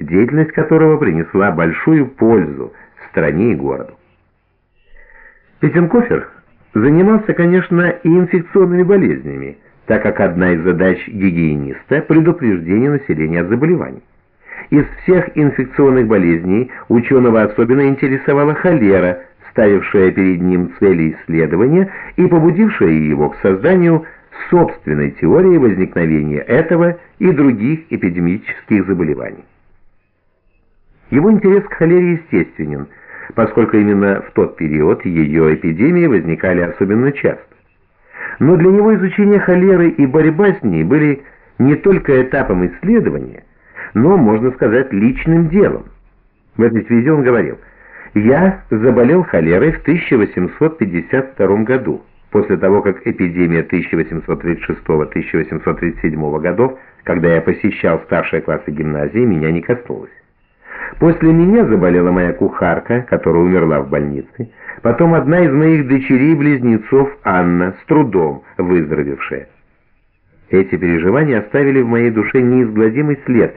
деятельность которого принесла большую пользу стране и городу. Петенкофер занимался, конечно, и инфекционными болезнями, так как одна из задач гигиениста – предупреждение населения от заболеваний. Из всех инфекционных болезней ученого особенно интересовала холера, ставившая перед ним цели исследования и побудившая его к созданию собственной теории возникновения этого и других эпидемических заболеваний. Его интерес к холере естественен, поскольку именно в тот период ее эпидемии возникали особенно часто. Но для него изучение холеры и борьба с ней были не только этапом исследования, но, можно сказать, личным делом. В этой связи он говорил, «Я заболел холерой в 1852 году, после того, как эпидемия 1836-1837 годов, когда я посещал старшие классы гимназии, меня не коснулась. После меня заболела моя кухарка, которая умерла в больнице, потом одна из моих дочерей-близнецов Анна, с трудом выздоровевшая. Эти переживания оставили в моей душе неизгладимый след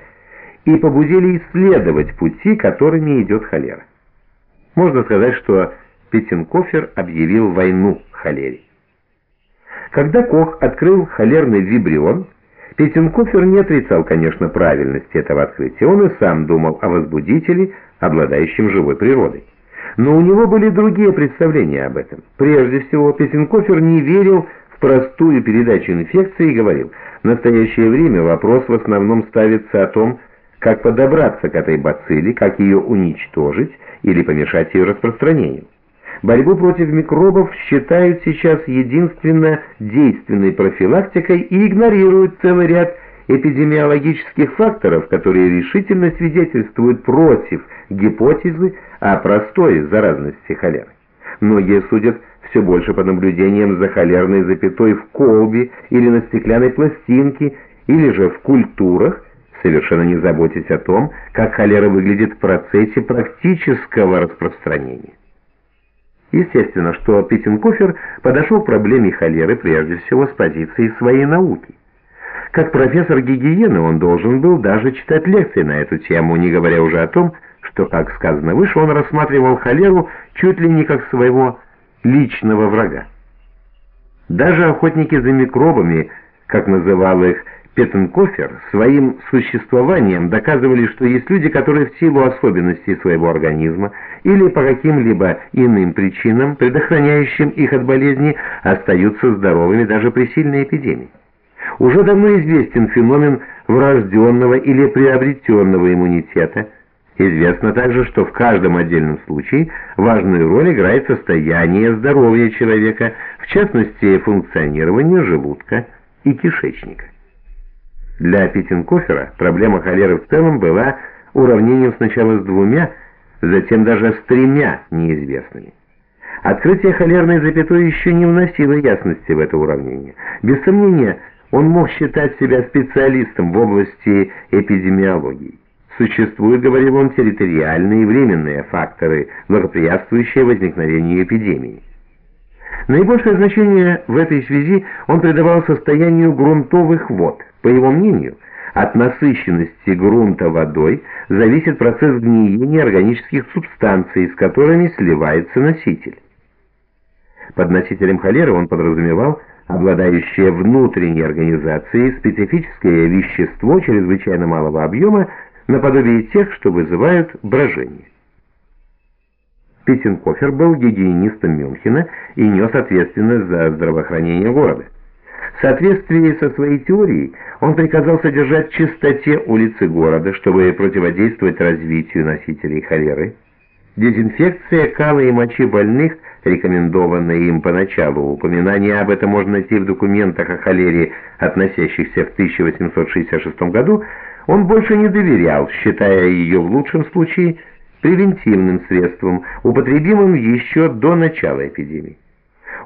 и побудили исследовать пути, которыми идет холера. Можно сказать, что Петенкофер объявил войну холере. Когда Кох открыл холерный вибрион, Петенкофер не отрицал, конечно, правильности этого открытия. Он и сам думал о возбудителе, обладающем живой природой. Но у него были другие представления об этом. Прежде всего, Петенкофер не верил в простую передачу инфекции и говорил, в настоящее время вопрос в основном ставится о том, как подобраться к этой бацилле, как ее уничтожить или помешать ее распространению. Борьбу против микробов считают сейчас единственно действенной профилактикой и игнорируют целый ряд эпидемиологических факторов, которые решительно свидетельствуют против гипотезы о простой заразности холеры. Многие судят все больше по наблюдениям за холерной запятой в колбе или на стеклянной пластинке, или же в культурах, совершенно не заботясь о том, как холера выглядит в процессе практического распространения. Естественно, что Питтенкофер подошел к проблеме холеры прежде всего с позиции своей науки. Как профессор гигиены он должен был даже читать лекции на эту тему, не говоря уже о том, что, как сказано выше, он рассматривал холеру чуть ли не как своего личного врага. Даже охотники за микробами, как называл их Петтенкофер своим существованием доказывали, что есть люди, которые в силу особенностей своего организма или по каким-либо иным причинам, предохраняющим их от болезни, остаются здоровыми даже при сильной эпидемии. Уже давно известен феномен врожденного или приобретенного иммунитета. Известно также, что в каждом отдельном случае важную роль играет состояние здоровья человека, в частности функционирование желудка и кишечника. Для Питтенкофера проблема холеры в целом была уравнением сначала с двумя, затем даже с тремя неизвестными. Открытие холерной запятой еще не вносило ясности в это уравнение. Без сомнения, он мог считать себя специалистом в области эпидемиологии. Существуют, говорил он, территориальные и временные факторы, благоприятствующие возникновению эпидемии. Наибольшее значение в этой связи он придавал состоянию грунтовых вод. По его мнению, от насыщенности грунта водой зависит процесс гниения органических субстанций, с которыми сливается носитель. Под носителем холеры он подразумевал обладающее внутренней организацией специфическое вещество чрезвычайно малого объема, наподобие тех, что вызывают брожение. Петенкофер был гигиенистом Мюнхена и нес ответственность за здравоохранение города. В соответствии со своей теорией он приказал содержать чистоте улицы города, чтобы противодействовать развитию носителей холеры. Дезинфекция кала и мочи больных, рекомендованная им поначалу, упоминание об этом можно найти в документах о холере, относящихся в 1866 году, он больше не доверял, считая ее в лучшем случае превентивным средством, употребимым еще до начала эпидемии.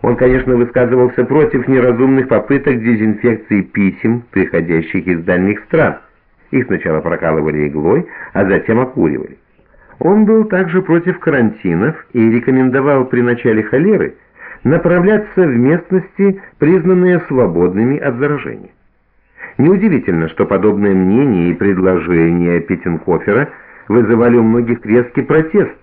Он, конечно, высказывался против неразумных попыток дезинфекции писем, приходящих из дальних стран. Их сначала прокалывали иглой, а затем окуривали. Он был также против карантинов и рекомендовал при начале холеры направляться в местности, признанные свободными от заражения. Неудивительно, что подобное мнение и предложение Петтенкофера вызывали у многих резкий протест,